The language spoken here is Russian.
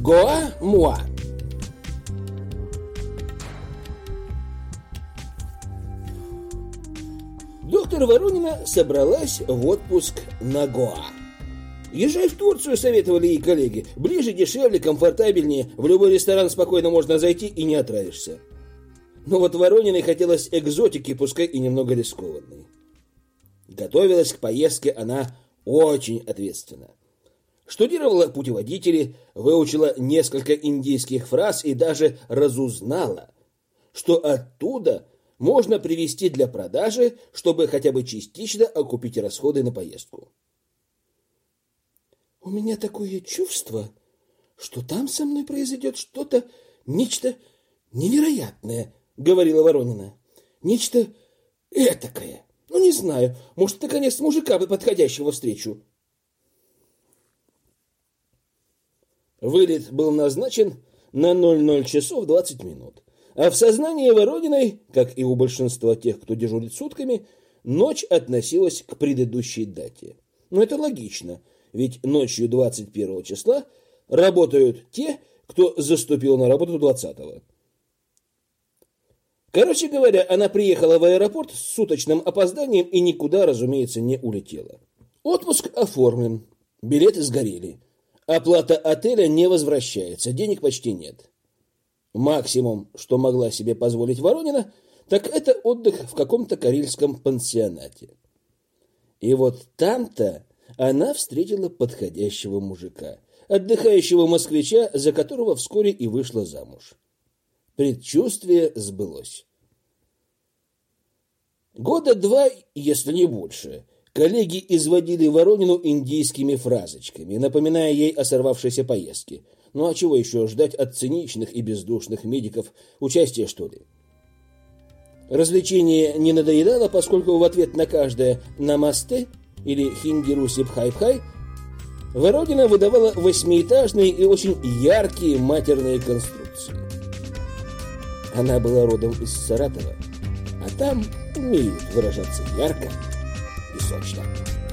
Гоа Муа. Доктор Воронина собралась в отпуск на Гоа. Езжай в Турцию, советовали ей коллеги. Ближе, дешевле, комфортабельнее. В любой ресторан спокойно можно зайти и не отравишься. Но вот Ворониной хотелось экзотики, пускай и немного рискованной. Готовилась к поездке она очень ответственно. Штудировала путеводители, выучила несколько индийских фраз и даже разузнала, что оттуда можно привезти для продажи, чтобы хотя бы частично окупить расходы на поездку. «У меня такое чувство, что там со мной произойдет что-то, нечто невероятное», — говорила Воронина. «Нечто этакое. Ну, не знаю, может, наконец мужика подходящего встречу». Вылет был назначен на 00 часов 20 минут. А в сознании Ворониной, как и у большинства тех, кто дежурит сутками, ночь относилась к предыдущей дате. Но это логично, ведь ночью 21 числа работают те, кто заступил на работу 20-го. Короче говоря, она приехала в аэропорт с суточным опозданием и никуда, разумеется, не улетела. Отпуск оформлен, билеты сгорели. Оплата отеля не возвращается, денег почти нет. Максимум, что могла себе позволить Воронина, так это отдых в каком-то карельском пансионате. И вот там-то она встретила подходящего мужика, отдыхающего москвича, за которого вскоре и вышла замуж. Предчувствие сбылось. Года два, если не больше, Коллеги изводили Воронину индийскими фразочками, напоминая ей о сорвавшейся поездке. Ну а чего еще ждать от циничных и бездушных медиков? Участия, что ли? Развлечение не надоедало, поскольку в ответ на каждое «намасте» или «хиндиру сипхай-пхай» Воронина выдавала восьмиэтажные и очень яркие матерные конструкции. Она была родом из Саратова, а там умеют выражаться ярко, Einsatz statt.